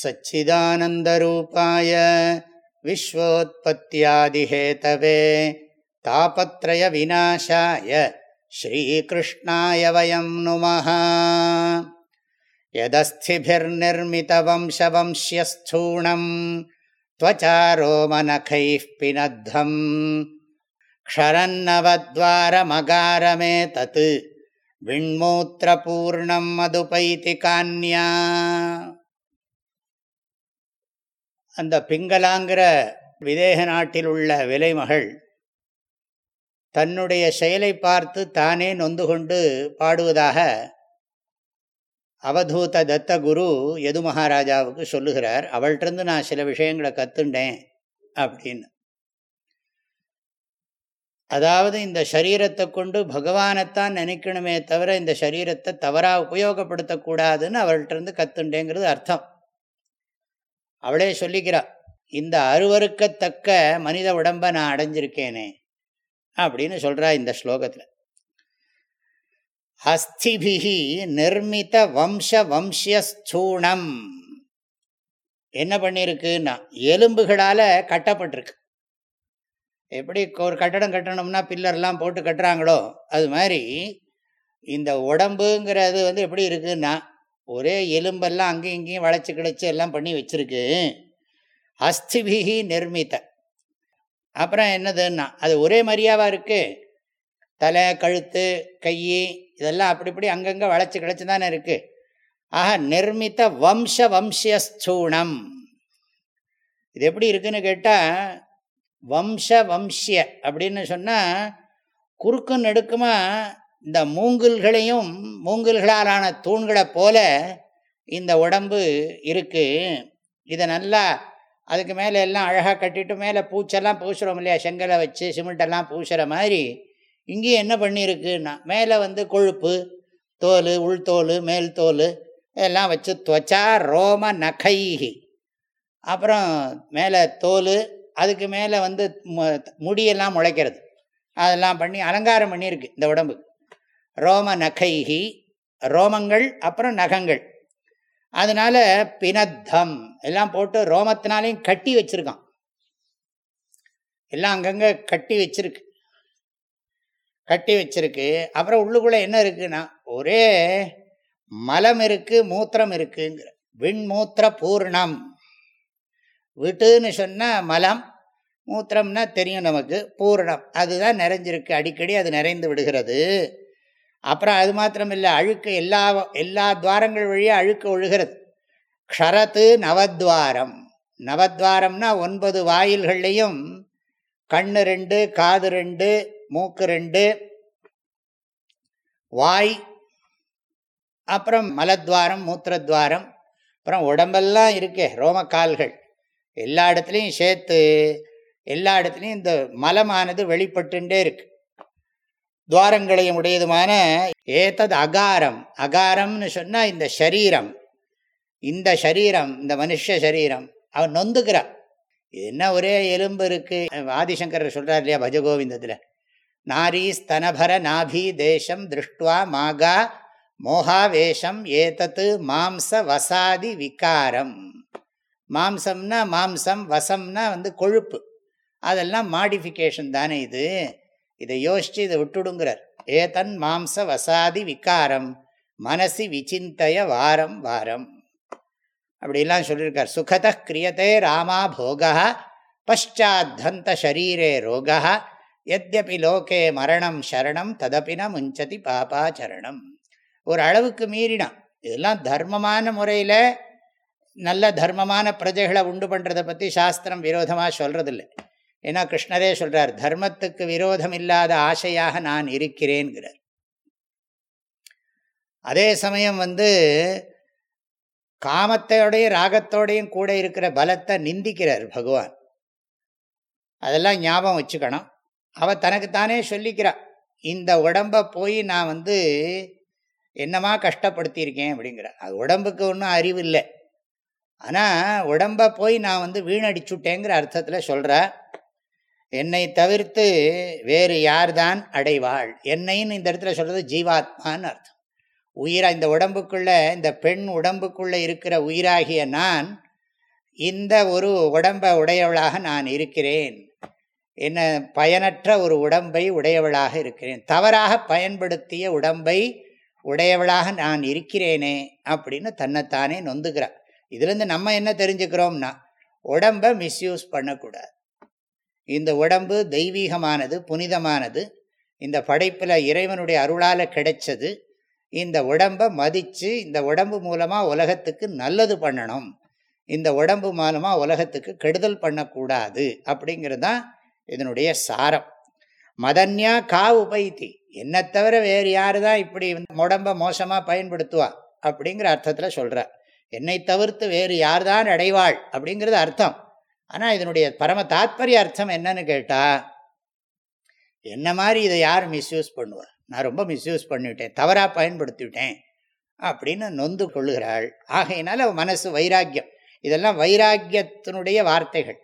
सच्चिदानन्दरूपाय विश्वोत्पत्त्यादिहेतवे तापत्रयविनाशाय श्रीकृष्णाय वयं नुमः यदस्थिभिर्निर्मितवंशवंश्यस्थूणम् त्वचारोमनखैः पिनद्धम् क्षरन्नवद्वारमगारमेतत् विण्मूत्रपूर्णम् मधुपैति कान्या அந்த பிங்களாங்கிற விதேக நாட்டில் உள்ள விலைமகள் தன்னுடைய செயலை பார்த்து தானே நொந்து கொண்டு பாடுவதாக அவதூத தத்த குரு எது மகாராஜாவுக்கு சொல்லுகிறார். அவள்கிட்டருந்து நான் சில விஷயங்களை கற்றுண்டேன் அப்படின்னு. அதாவது இந்த சரீரத்தை கொண்டு பகவானைத்தான் நினைக்கணுமே தவிர இந்த சரீரத்தை தவறாக உபயோகப்படுத்தக்கூடாதுன்னு அவள்கிட்டருந்து கற்றுண்டேங்கிறது அர்த்தம். அவளே சொல்லிக்கிறா இந்த அருவறுக்கத்தக்க மனித உடம்பை நான் அடைஞ்சிருக்கேனே அப்படின்னு சொல்கிறா இந்த ஸ்லோகத்தில். அஸ்திபிகி நிர்மித வம்ச வம்சியஸ்தூணம். என்ன பண்ணியிருக்குன்னா எலும்புகளால் கட்டப்பட்டிருக்கு. எப்படி ஒரு கட்டடம் கட்டணும்னா பில்லர்லாம் போட்டு கட்டுறாங்களோ அது மாதிரி இந்த உடம்புங்கிறது வந்து எப்படி இருக்குன்னா ஒரே எலும்பெல்லாம் அங்கேயும் இங்கேயும் வளைச்சி கிடச்சி எல்லாம் பண்ணி வச்சுருக்கு. அஸ்திபிகி நிர்மித்த அப்புறம் என்னதுன்னா அது ஒரே மாதிரியாவா இருக்குது தலை கழுத்து கை இதெல்லாம் அப்படி இப்படி அங்கங்கே வளைச்சி கிடச்சி தானே இருக்குது ஆக நிர்மித்த வம்ச வம்சியஸ்தூணம். இது எப்படி இருக்குன்னு கேட்டால் வம்ச வம்சிய அப்படின்னு சொன்னால் குறுக்கு நெடுக்குமா இந்த மூங்கில்களையும் மூங்கில்களாலான தூண்களை போல இந்த உடம்பு இருக்குது இதை நல்லா அதுக்கு மேலே எல்லாம் அழகாக கட்டிட்டு மேலே பூச்செல்லாம் பூசுகிறோம் இல்லையா? செங்கலை வச்சு சிமெண்ட்டெல்லாம் பூசுகிற மாதிரி இங்கேயும் என்ன பண்ணியிருக்குன்னா மேலே வந்து கொழுப்பு தோல் உள்தோல் மேல் தோல் இதெல்லாம் வச்சு துவச்சா ரோம நகைஹி அப்புறம் மேலே தோல் அதுக்கு மேலே வந்து முடியெல்லாம் முளைக்கிறது. அதெல்லாம் பண்ணி அலங்காரம் பண்ணியிருக்கு இந்த உடம்பு. ரோம நகைகி ரோமங்கள் அப்புறம் நகங்கள். அதனால பினத்தம் எல்லாம் போட்டு ரோமத்தினாலையும் கட்டி வச்சிருக்கான். எல்லாம் அங்கங்கே கட்டி வச்சிருக்கு. கட்டி வச்சிருக்கு. அப்புறம் உள்ளுக்குள்ளே என்ன இருக்குன்னா ஒரே மலம் இருக்கு மூத்திரம் இருக்குங்கிற. விண்மூத்திர பூர்ணம். விட்டுன்னு சொன்னால் மலம் மூத்திரம்னா தெரியும் நமக்கு பூர்ணம். அதுதான் நிறைஞ்சிருக்கு. அடிக்கடி அது நிறைந்து விடுகிறது. அப்புறம் அது மாத்திரம் இல்லை அழுக்கு எல்லா எல்லா துவாரங்கள் வழியாக அழுக்கு ஒழுகிறது. க்ஷரத்து நவத்வாரம். நவத்வாரம்னா ஒன்பது வாயில்கள்லையும் கண்ணு ரெண்டு காது ரெண்டு மூக்கு ரெண்டு வாய் அப்புறம் மலத்வாரம் மூத்திரத்வாரம் அப்புறம் உடம்பெல்லாம் இருக்கே ரோமக்கால்கள் எல்லா இடத்துலையும் சேர்த்து எல்லா இடத்துலையும் இந்த மலமானது வெளிப்பட்டுண்டே இருக்குது துவாரங்களையும் உடையதுமான ஏத்தது அகாரம். அகாரம்னு சொன்னால் இந்த சரீரம் இந்த சரீரம் இந்த மனுஷ சரீரம் அவன் நொந்துக்கிறான். இது என்ன ஒரே எலும்பு இருக்குது ஆதிசங்கர் சொல்கிறார் இல்லையா பஜகோவிந்தத்தில்? நாரி ஸ்தனபர நாபி தேசம் திருஷ்டுவா மாகா மோகாவேஷம் ஏதத்து மாம்ச வசாதி விகாரம். மாம்சம்னா மாம்சம் வசம்னா வந்து கொழுப்பு. அதெல்லாம் மாடிஃபிகேஷன் தானே இது? இதை யோசித்து இதை விட்டுடுங்கிறார். ஏதன் மாம்ச வசாதி விகாரம் மனசி விசிந்தய வாரம் வாரம். அப்படிலாம் சொல்லியிருக்கார். சுகத கிரியத்தே ராமா போகா பஷாத்தந்த ஷரீரே ரோகா எத்யபி லோகே மரணம் சரணம் ததப்பின முஞ்சதி பாபாச்சரணம் ஒரு அளவுக்கு மீறினான் இதெல்லாம் தர்மமான முறையில் நல்ல தர்மமான பிரஜைகளை உண்டு பண்ணுறதை பற்றி சாஸ்திரம் விரோதமாக சொல்கிறதில்லை ஏன்னா கிருஷ்ணரே சொல்கிறார் தர்மத்துக்கு விரோதம் இல்லாத ஆசையாக நான் இருக்கிறேன்கிறார். அதே சமயம் வந்து காமத்தையோடையும் ராகத்தோடையும் கூட இருக்கிற பலத்தை நிந்திக்கிறார் பகவான். அதெல்லாம் ஞாபகம் வச்சுக்கணும். அவள் தனக்குத்தானே சொல்லிக்கிறா இந்த உடம்பை போய் நான் வந்து என்னமா கஷ்டப்படுத்தியிருக்கேன்? அப்படிங்கிற அது உடம்புக்கு ஒன்றும் அறிவு இல்லை ஆனால் உடம்பை போய் நான் வந்து வீணடிச்சுட்டேங்கிற அர்த்தத்தில் சொல்கிறேன் என்னை தவிர்த்து வேறு யார்தான் அடைவாள்? என்னைன்னு இந்த இடத்துல சொல்கிறது ஜீவாத்மான்னு அர்த்தம். உயிரா இந்த உடம்புக்குள்ளே இந்த பெண் உடம்புக்குள்ளே இருக்கிற உயிராகிய நான் இந்த ஒரு உடம்பை உடையவளாக நான் இருக்கிறேன். என்ன பயனற்ற ஒரு உடம்பை உடையவளாக இருக்கிறேன். தவறாக பயன்படுத்திய உடம்பை உடையவளாக நான் இருக்கிறேனே அப்படின்னு தன்னைத்தானே நொந்துக்கிறார் இதுலேருந்து நம்ம என்ன தெரிஞ்சுக்கிறோம்னா உடம்பை மிஸ்யூஸ் பண்ணக்கூடாது. இந்த உடம்பு தெய்வீகமானது புனிதமானது. இந்த படைப்பில் இறைவனுடைய அருளால் கிடைச்சது. இந்த உடம்பை மதித்து இந்த உடம்பு மூலமாக உலகத்துக்கு நல்லது பண்ணணும். இந்த உடம்பு மூலமாக உலகத்துக்கு கெடுதல் பண்ணக்கூடாது அப்படிங்கிறது தான் இதனுடைய சாரம். மதன்யா கா உபைத்தி என்னை தவிர வேறு யார் தான் இப்படி உடம்பை மோசமாக பயன்படுத்துவா அப்படிங்கிற அர்த்தத்தில் சொல்கிறார் என்னை தவிர்த்து வேறு யார் தான் அடைவாள் அப்படிங்கிறது அர்த்தம். ஆனால் இதனுடைய பரம தாத்பரிய அர்த்தம் என்னன்னு கேட்டால் என்ன மாதிரி இதை யார் மிஸ்யூஸ் பண்ணுவா நான் ரொம்ப மிஸ்யூஸ் பண்ணிவிட்டேன் தவறாக பயன்படுத்திவிட்டேன் அப்படின்னு நொந்து கொள்ளுகிறாள். ஆகையினால மனசு வைராக்கியம். இதெல்லாம் வைராக்கியத்தினுடைய வார்த்தைகள்.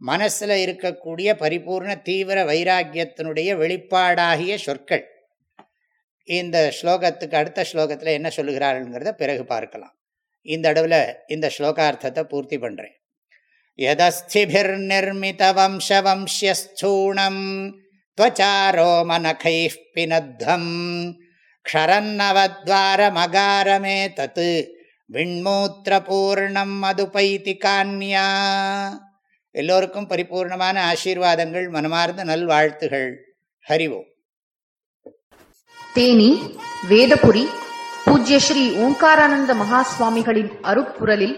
மனசில் இருக்கக்கூடிய பரிபூர்ண தீவிர வைராக்கியத்தினுடைய வெளிப்பாடாகிய சொற்கள். இந்த ஸ்லோகத்துக்கு அடுத்த ஸ்லோகத்தில் என்ன சொல்லுகிறாள்ங்கிறத பிறகு பார்க்கலாம். இந்த அளவில் இந்த ஸ்லோகார்த்தத்தை பூர்த்தி பண்ணுறேன் யதஸ்திபிர்நிர்மித வம்ச வம்சியஸ்தூணம் त्वचारोमनखैः पिनद्धम् क्षरन्नवद्वारमगारमे तत् விண்மூத்திரபூர்ணம் மதுபைத்தி கான்யா எல்லோருக்கும் பரிபூர்ணமான ஆசீர்வாதங்கள் மனமார்ந்த நல்வாழ்த்துகள் ஹரிவோம் தேனி வேதபுரி பூஜ்ய ஸ்ரீ ஓங்காரானந்த மகா சுவாமிகளின் அருட்குரலில்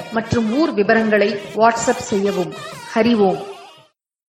மற்றும் ஊர் விவரங்களை வாட்ஸ்அப் செய்யவும். ஹரி ஓம்.